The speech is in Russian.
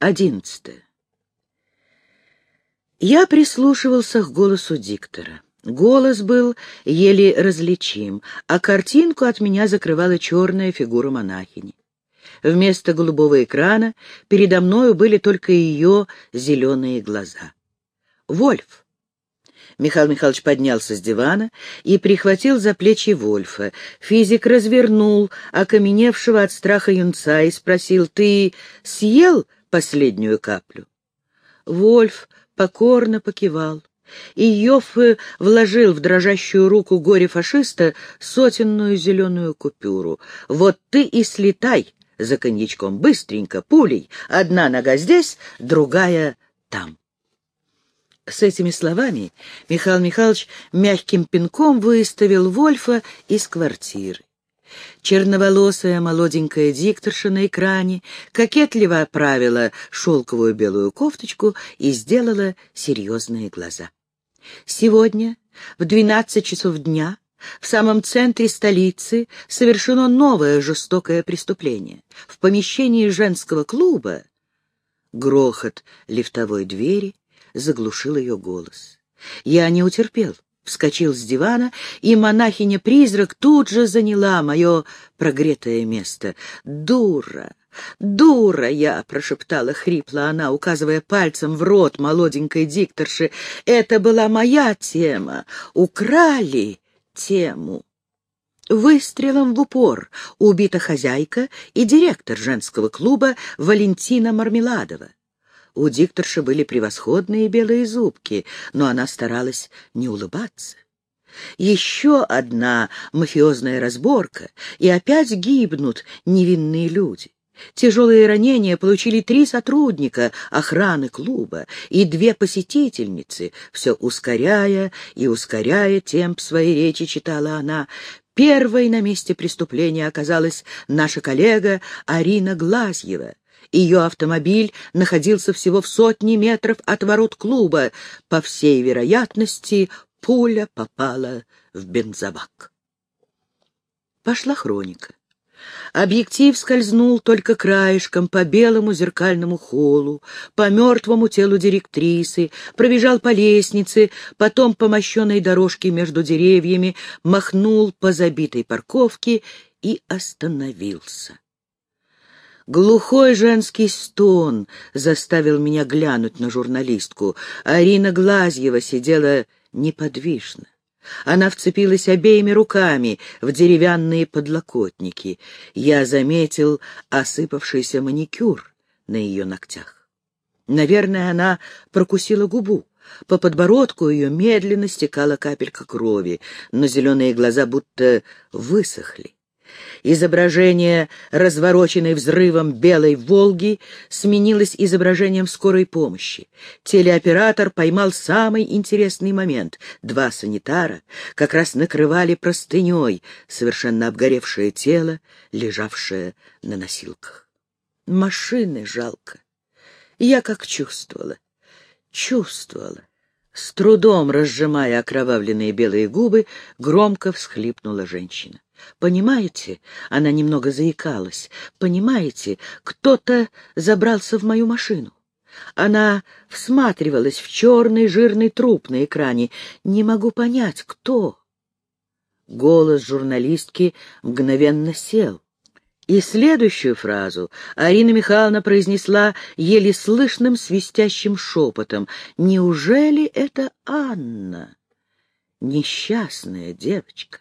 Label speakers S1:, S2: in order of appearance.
S1: Одиннадцатое. Я прислушивался к голосу диктора. Голос был еле различим, а картинку от меня закрывала черная фигура монахини. Вместо голубого экрана передо мною были только ее зеленые глаза. «Вольф!» Михаил Михайлович поднялся с дивана и прихватил за плечи Вольфа. Физик развернул окаменевшего от страха юнца и спросил, «Ты съел последнюю каплю?» Вольф покорно покивал и Йоффе вложил в дрожащую руку горе-фашиста сотенную зеленую купюру. «Вот ты и слетай за коньячком, быстренько, пулей. Одна нога здесь, другая там». С этими словами Михаил Михайлович мягким пинком выставил Вольфа из квартиры. Черноволосая молоденькая дикторша на экране кокетливо оправила шелковую белую кофточку и сделала серьезные глаза. Сегодня в двенадцать часов дня в самом центре столицы совершено новое жестокое преступление. В помещении женского клуба грохот лифтовой двери заглушил ее голос. Я не утерпел, вскочил с дивана, и монахиня-призрак тут же заняла мое прогретое место. «Дура! «Дура я!» — прошептала хрипло она, указывая пальцем в рот молоденькой дикторши. «Это была моя тема. Украли тему». Выстрелом в упор убита хозяйка и директор женского клуба Валентина Мармеладова. У дикторши были превосходные белые зубки, но она старалась не улыбаться. Еще одна мафиозная разборка, и опять гибнут невинные люди. Тяжелые ранения получили три сотрудника охраны клуба и две посетительницы. Все ускоряя и ускоряя темп своей речи, читала она. Первой на месте преступления оказалась наша коллега Арина Глазьева. Ее автомобиль находился всего в сотне метров от ворот клуба. По всей вероятности, пуля попала в бензобак. Пошла хроника. Объектив скользнул только краешком по белому зеркальному холлу, по мертвому телу директрисы, пробежал по лестнице, потом по мощенной дорожке между деревьями, махнул по забитой парковке и остановился. Глухой женский стон заставил меня глянуть на журналистку. Арина Глазьева сидела неподвижно. Она вцепилась обеими руками в деревянные подлокотники. Я заметил осыпавшийся маникюр на ее ногтях. Наверное, она прокусила губу. По подбородку ее медленно стекала капелька крови, но зеленые глаза будто высохли. Изображение, развороченной взрывом белой «Волги», сменилось изображением скорой помощи. Телеоператор поймал самый интересный момент. Два санитара как раз накрывали простыней совершенно обгоревшее тело, лежавшее на носилках. Машины жалко. Я как чувствовала, чувствовала. С трудом разжимая окровавленные белые губы, громко всхлипнула женщина. Понимаете, она немного заикалась. Понимаете, кто-то забрался в мою машину. Она всматривалась в черный жирный труп на экране. Не могу понять, кто. Голос журналистки мгновенно сел. И следующую фразу Арина Михайловна произнесла еле слышным свистящим шепотом. «Неужели это Анна? Несчастная девочка?»